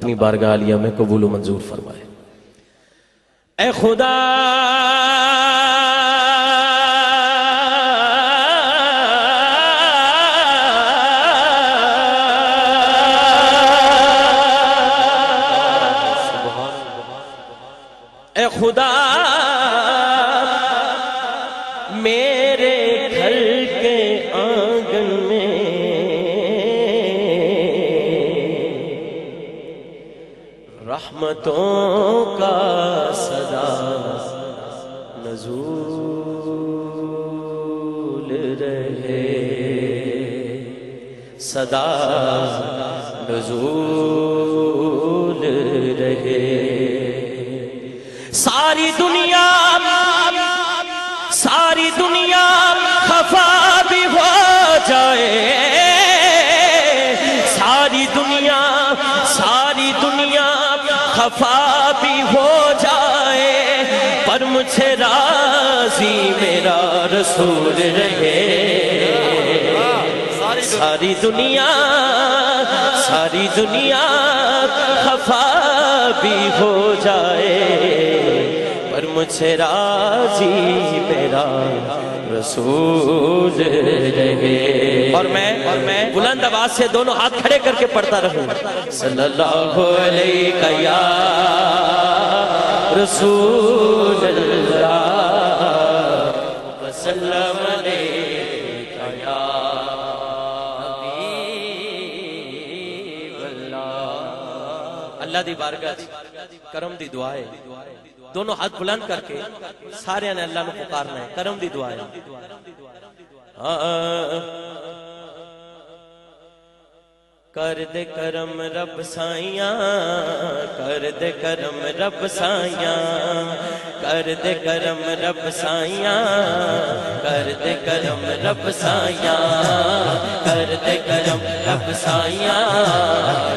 اپنی بارگاہ علیہ میں قبول و منظور فرمائے۔ اے خدا! اے خدا! رحمتوں کا صدا نزول رہے۔ صدا نزول رہے۔ ساری دنیا ساری دنیا مجھے راضی میرا رسول رہے۔ ساری دنیا ساری دنیا خفا بھی ہو جائے۔ پر مجھے راضی میرا رسول رہے۔ اور میں اور میں بلند آواز سے دونوں ہاتھ کھڑے کر کے پڑھتا رہوں۔ صلی اللہ علیہ یا رسول اللہ وسلم یا حبیب اللہ. اللہ دی بارگاہ دی. کرم دی دعا ہے. دونوں ہاتھ بلند کر کے سارے نے اللہ میں پکارنا ہے. کرم دی دعا ہے. ہاں. کر دے کرم رب سائیاں کر دے کرم رب سائیاں کر دے کرم رب سائیاں کر دے کرم رب سائیاں کر دے کرم رب سائیاں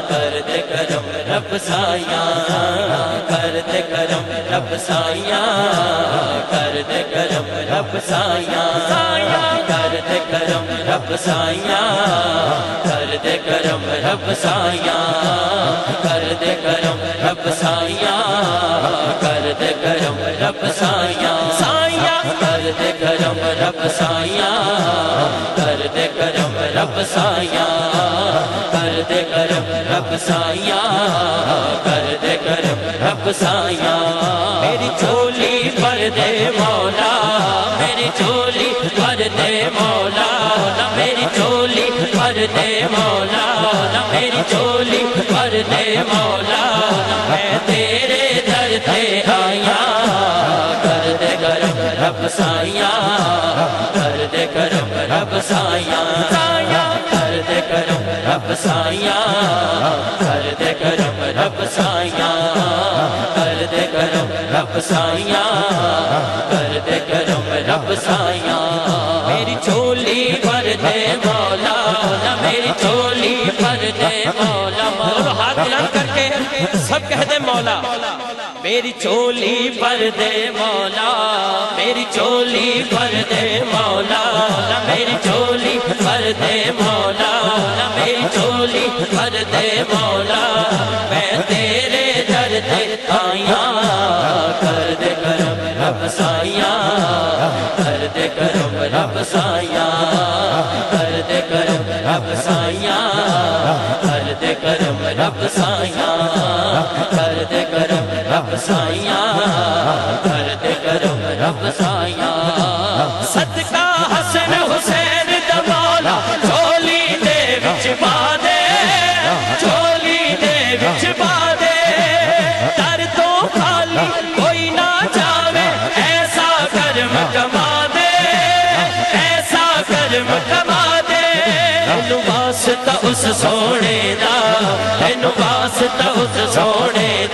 کر دے کرم رب سائیاں کر دے کرم رب سائیاں کر دے کرم رب سائیاں کر دے کرم رب سائیاں کر دے کرم رب سائیاں کر دے کرم رب سائیاں کر دے کرم رب سائیاں سائیاں کر دے کرم رب سائیاں کر دے کرم رب سائیاں کر دے کرم رب سائیاں کر دے کرم رب سائیاں چولی پر دے مولا میں تیرے در تے آیا کر دے کرم رب سائیاں کر دے کرم رب سائیاں کر دے کرم رب سائیاں کر دے کرم رب سائیاں کر دے کرم رب سائیاں کر دے کرم رب سائیاں میری چولی پر دے مولا میری چولی پر دے مولا مولا، ہاتھ بلند کر کے سب کہہ دے مولا۔ میری چولی پر دے مولا، میری چولی پر دے مولا، میری چولی پر دے مولا، میری چولی پر دے مولا۔ میں تیرے در دے آیا کر دے کرم رب سائیاں کر دے کرم رب سائیاں ਰੱਬ ਸਾਈਆਂ ਕਰਦ ਕਰੋ ਰੱਬ ਸਦਕਾ ਹਸਨ ਹੁਸੈਨ ਦਾ ਝੋਲੀ ਦੇ ਵਿੱਚ ਪਾ ਦੇ, ਝੋਲੀ ਦੇ ਵਿੱਚ ਪਾ ਦੇ। ਦਰ ਤੋਂ ਖਾਲੀ ਕੋਈ ਨਾ ਜਾਵੇ, ਐਸਾ ਕਰਮ ਕਮਾ ਦੇ, ਐਸਾ ਕਰਮ ਕਮਾ ਦੇ। ਤੈਨੂੰ ਵਾਸਤਾ ਉਸ ਸੋਹਣੇ ਦਾ, ਤੈਨੂੰ ਵਾਸਤਾ ਉਸ ਸੋਹਣੇ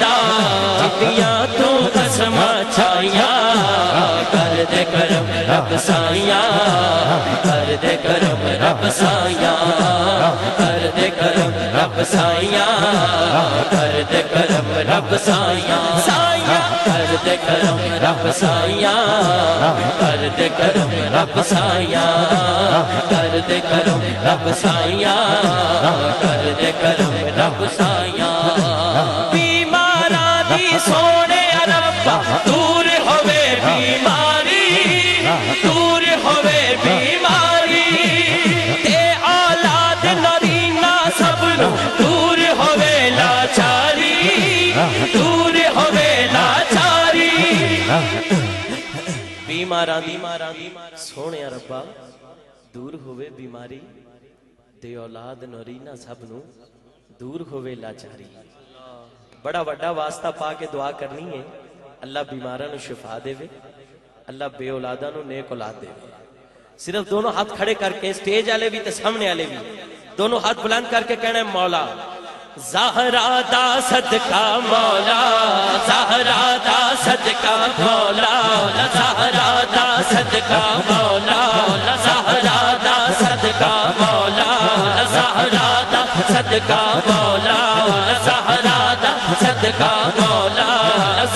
دے کرم رب سائیاں کر دے کرم رب سائیاں کر دے کرم رب سائیاں کر دے کرم رب سائیاں سائیاں کر دے کرم رب سائیاں کر دے کرم رب سائیاں کر دے کرم رب سائیاں کر دے کرم دور ہوے لاچاری، دور ہوے لاچاری۔ بیماراں بیماراں سونے ربا، دور ہوے بیماری تے اولاد نورینا سب نو دور ہوے لاچاری۔ بڑا بڑا واسطہ پا کے دعا کرنی ہے۔ اللہ بیماراں نو شفا دے۔ وے اللہ بے اولاداں نو نیک اولاد دے۔ وے صرف دونوں ہاتھ کھڑے کر کے سٹیج والے بھی تے سامنے والے بھی۔ دونوں ہاتھ بلند کر کے کہنا ہے مولا، زہرا دا صدقہ مولا، زہرا دا صدقہ مولا، زہرا دا صدقہ مولا، زہرا دا صدقہ مولا، زہرا دا صدقہ مولا، زہرا دا صدقہ مولا،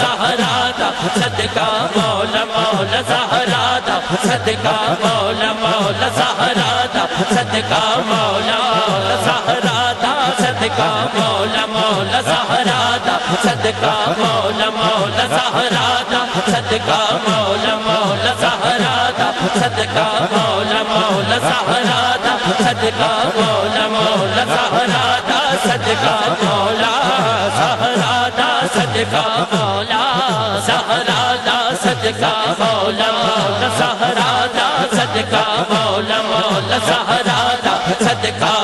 زہرا دا صدقہ مولا مولا، زہرا دا صدقہ مولا مولا، زہرا دا صدقہ مولا صدقہ مولا مولا زہرا دا، صدقہ مولا مولا زہرا دا، صدقہ مولا مولا زہرا دا، صدقہ مولا مولا زہرا دا، صدقہ مولا زہرا دا، صدقہ مولا زہرا دا، صدقہ مولا مولا زہرا دا، صدقہ مولا مولا زہرا دا، صدقہ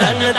تن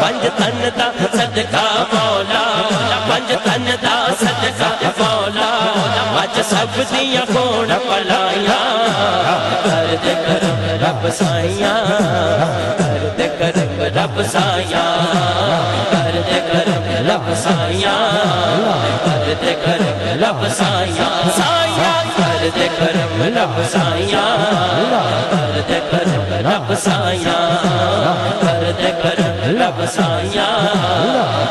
پنج تن دا صدقہ مولا پنج تن دا صدقہ مولا اج سب دیاں کون کر دے کرم رب کر دے کرم رب کر دے کرم رب کر دے کرم رب سائیاں رقصایا کرتے کرم رقصایا کرتے کرم رقصایا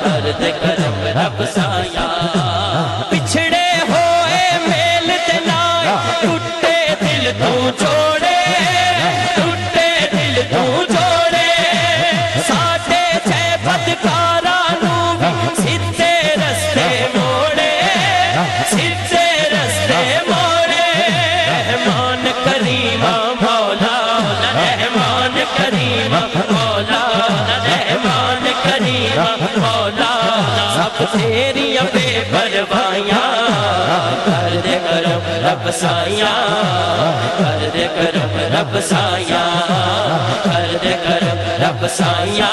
کرتے کرم رب سائیاں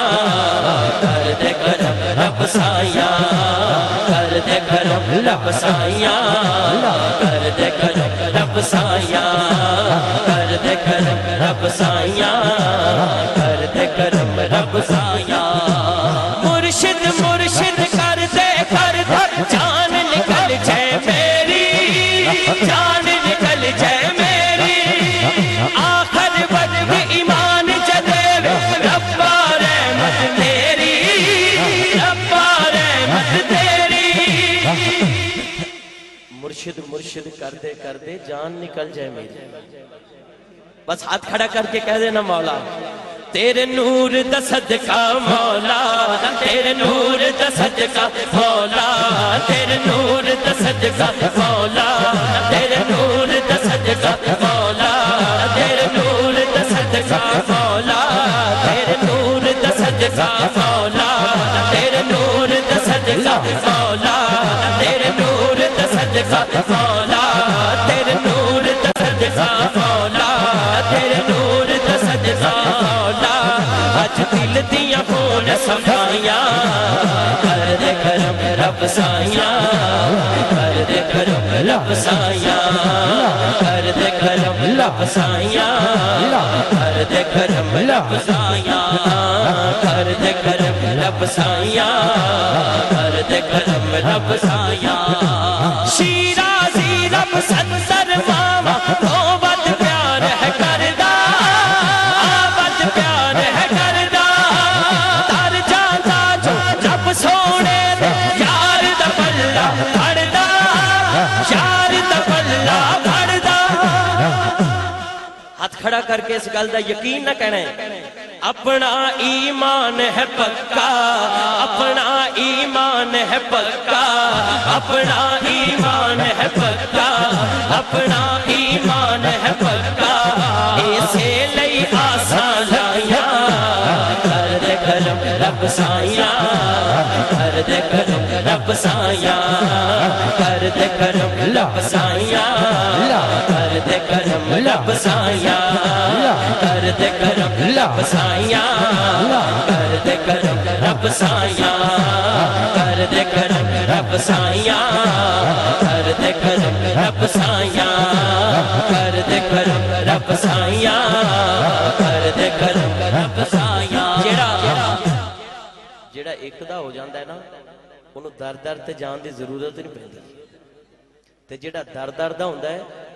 کر دے کرم رب سائیاں کر دے کرم رب سائیاں دے جان نکل جائے میری بس ہاتھ کھڑا کر کے کہہ دینا مولا، تیرے نور دا صدقہ مولا، تیرے نور دا صدقہ مولا، تیرے نور دا صدقہ مولا، تیرے نور فون سمجھائیاں کر دے کرم رب سائیاں کر دے کرم رب سائیاں کر دے کرم رب سائیاں کر دے کرم رب سائیاں کر دے کرم رب سائیاں کر دے کرم رب سائیاں شیرازی رب سنسر کھڑا کر کے اس گل دا یقین نہ کہنا ہے۔ اپنا ایمان ہے پکا، اپنا ایمان ہے پکا، اپنا ایمان ہے پکا، اپنا ایمان ہے پکا۔ اسے لئی آسان لائیاں، کر دے کرم رب سائیاں، کر دے کرم رب سائیاں، کر دے کرم رب سائیاں، کر دے کرم رب سائیاں۔ ਅਰਦ ਕਰਮ ਰੱਬ ਸਾਈਆਂ ਕਰਮ ਰੱਬ ਸਾਈਆਂ ਕਰਮ ਰੱਬ ਸਾਈਆਂ ਕਰਮ ਰੱਬ ਸਾਈਆਂ ਕਰਮ ਰੱਬ ਸਾਈਆਂ ਕਰਮ ਰੱਬ ਜਿਹੜਾ ਜਿਹੜਾ ਇੱਕ ਦਾ ਹੋ ਜਾਂਦਾ ਹੈ ਨਾ, ਉਹਨੂੰ ਦਰ ਦਰ ਤੇ ਜਾਣ ਦੀ ਜ਼ਰੂਰਤ ਨਹੀਂ ਪੈਂਦੀ। ਤੇ ਜਿਹੜਾ ਦਰ ਦਰ ਦਾ ਹੁੰਦਾ ਹੈ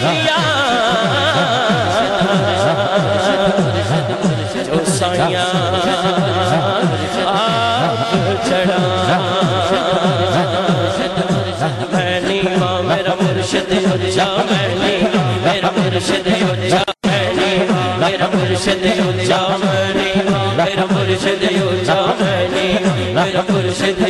چنگیاں جو سائیاں آپ چڑھا میں نیمہ میرا مرشد اجا میں نیمہ میرا مرشد اجا میں نیمہ میرا مرشد اجا میں نیمہ میرا مرشد اجا میں میرا مرشد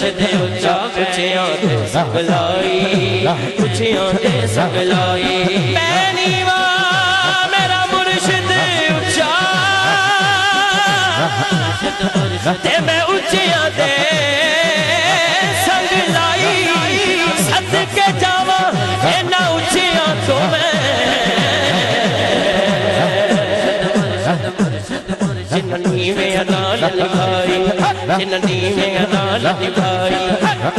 ਦੇ ਉੱਚਾ ਪੁੱਛਿਆ ਤੇ ਸਗਲਾਈ ਪੁੱਛਿਆ ਤੇ ਸਗਲਾਈ। ਪੈਣੀ ਵਾ ਮੇਰਾ ਮੁਰਸ਼ਿਦ ਉੱਚਾ। ਤੇ ਮੈਂ ਉੱਚਿਆ ਤੇ ਸਗਲਾਈ। ਸਦਕੇ ਜਾਵਾਂ ਇਹਨਾਂ ਉੱਚਿਆ ਤੋਂ ਮੈਂ। ਜਿਨਨੀ ਵੇ ਅਦਾਲ ਲਗਾ نیویں انال نبھائی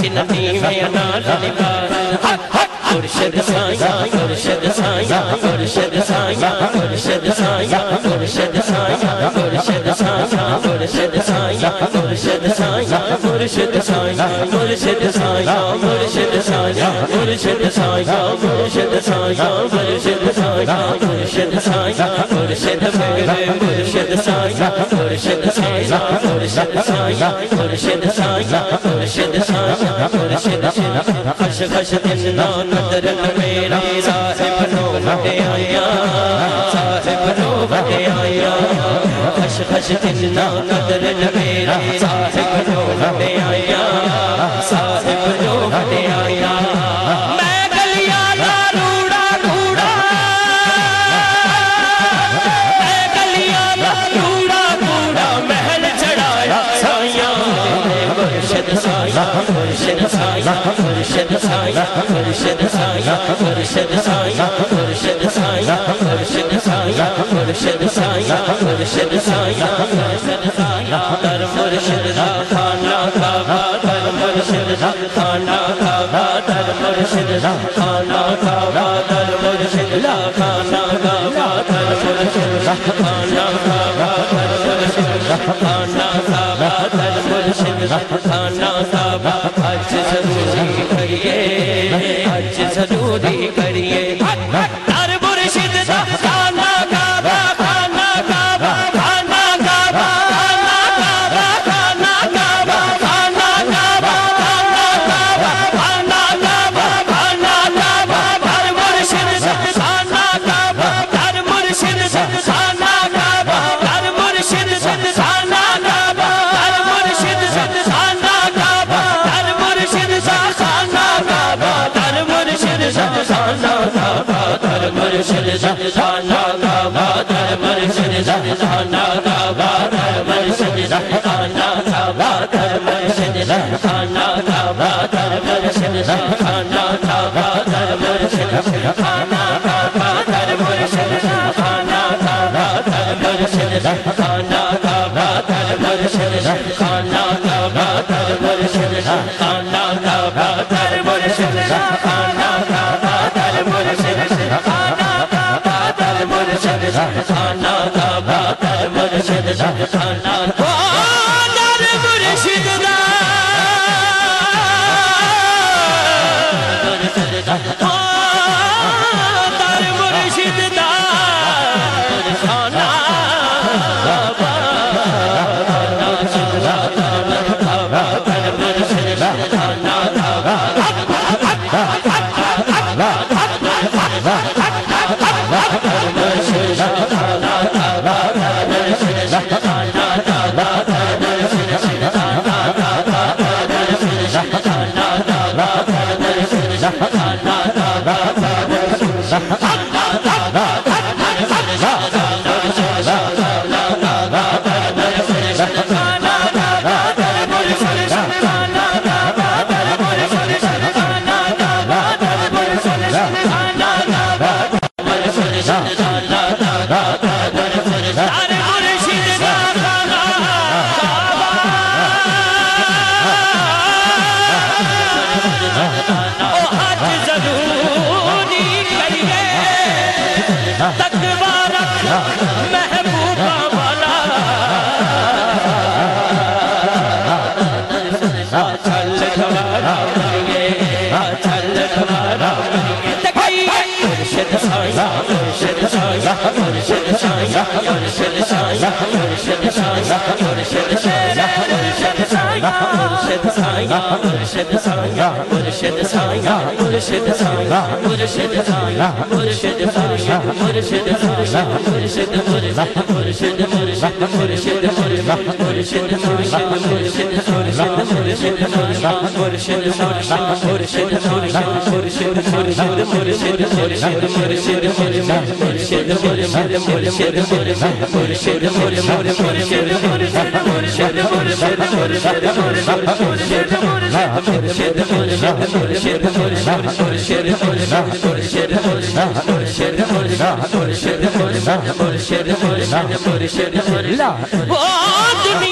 جن نیویں انال نبھائی جن سایا انال نبھائی مرشد سائیاں مرشد سائیاں مرشد سائیاں مرشد سائیاں مرشد سائیاں مرشد سائیاں مرشد سائیاں مرشد سائیاں مرشد سائیاں مرشد سائیاں مرشد سائیاں مرشد سائیاں مرشد سائیاں مرشد سائیاں مرشد سائیاں مرشد میرے مرشد سائیاں مرشد سائیاں مرشد سائیاں مرشد سائیاں مرشد سائیاں مرشد سائیاں خش خش دن نظر میرا صاحب نو بٹے آیا صاحب نو بٹے آیا خش خش دن نظر میرا صاحب نو بٹے آیا صاحب نو بٹے آیا سایہ فرشد سایہ فرشد سایہ فرشد سایہ فرشد سایہ فرشد سایہ فرشد سایہ فرشد سایہ فرشد سایہ کر مرشد دا کھانا خزانہ صاحب حج ضروری کریے حج ضروری خانہ مرشد La, oh,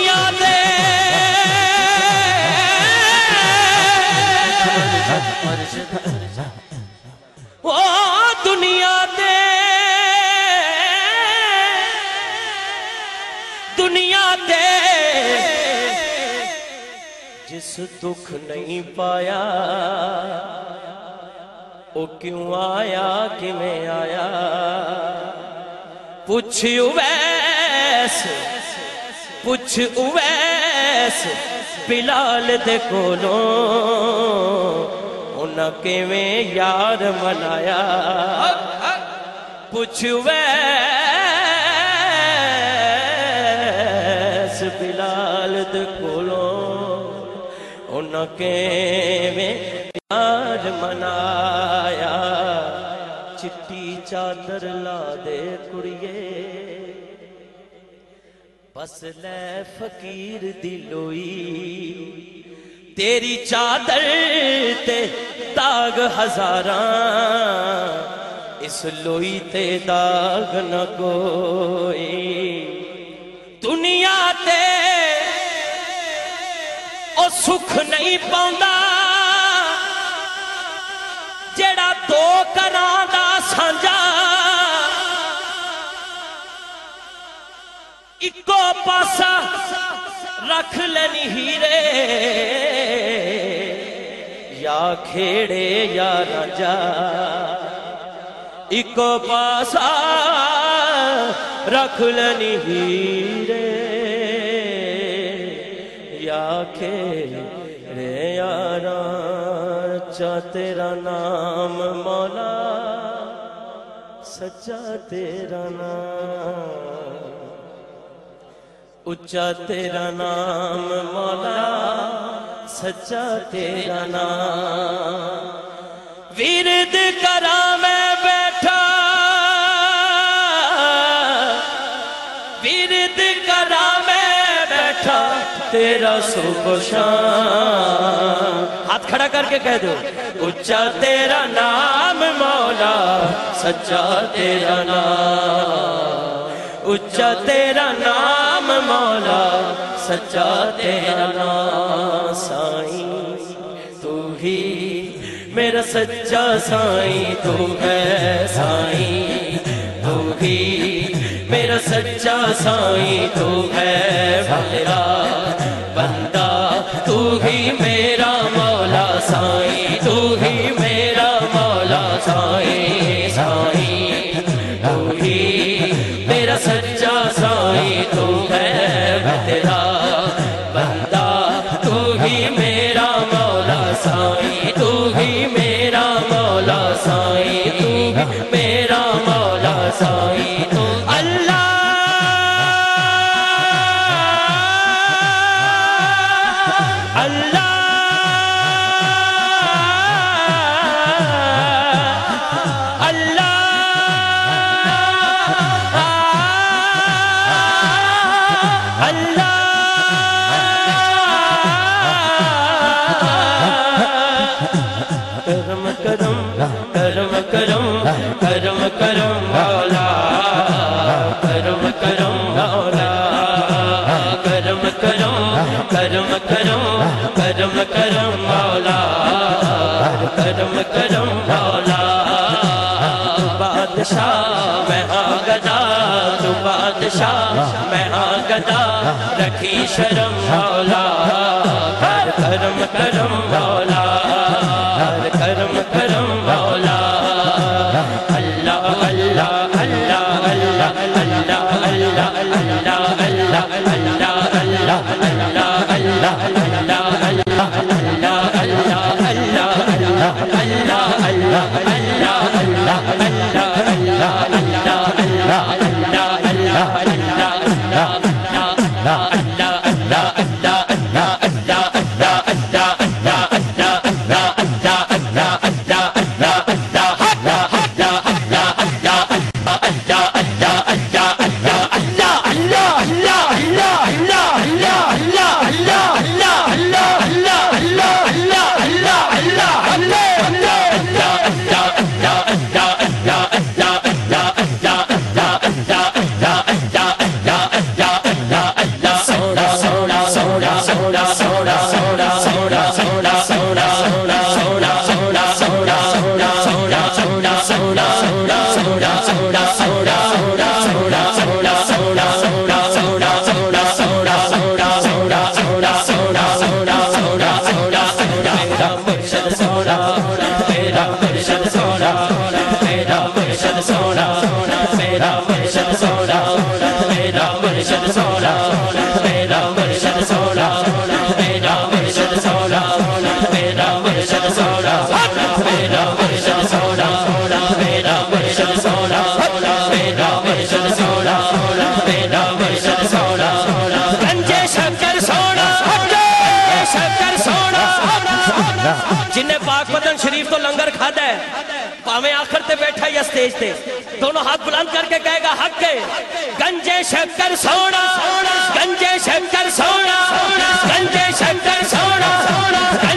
جس دکھ نہیں پایا او کیوں آیا؟ کیویں آیا؟ پوچھیو ہوئے پوچھ اویس بلال دے کولوں انہاں کیویں یار منایا؟ پوچھ ویس بلال دے کولوں انہاں کیویں یار منایا؟ چٹی چادر لا دے کڑیے ਬਸ ਲੈ ਫਕੀਰ ਦੀ ਲੋਈ। ਤੇਰੀ ਚਾਦਰ ਤੇ ਦਾਗ ਹਜ਼ਾਰਾਂ। ਇਸ ਲੋਈ ਤੇ ਦਾਗ ਨਾ ਕੋਈ। ਦੁਨੀਆ ਤੇ ਉਹ ਸੁਖ ਨਹੀਂ ਪਾਉਂਦਾ। ਜਿਹੜਾ ਦੋ ਕਰਾਂ ਦਾ ਸਾਂਝਾ پاسا رکھ لینی ہیرے۔ یا کھیڑے یا راجا اکو پاسا رکھ لینی ہیرے۔ یا کھیڑے یا راجا تیرا نام مولا، سچا تیرا نام۔ اچا تیرا نام مولا سچا تیرا نام ویرد کرا میں بیٹھا ویرد کرا میں بیٹھا تیرا صبح شام ہاتھ کھڑا کر کے کہہ دو اچا تیرا نام مولا سچا تیرا نام اچا تیرا نام مولا، سچا تیرا نام سائیں تو ہی میرا سچا سائیں تو ہے سائیں تو ہی میرا سچا سائیں تو ہے میرا بندہ۔ تو ہی میرا کرم مولا، کرم کرم مولا، کرم کرم کرم کرم کرم کرم مولا، کرم کرم مولا۔ بادشاہ میں ہاں گدا تو بادشاہ میں ہاں گدا رکھی شرم مولا۔ کرم کرم مولا سٹیج تے۔ دونوں ہاتھ بلند کر کے کہے گا، حق کے گنجے شکر سونا۔ گنجے شکر سونا۔ گنجے شکر سونا۔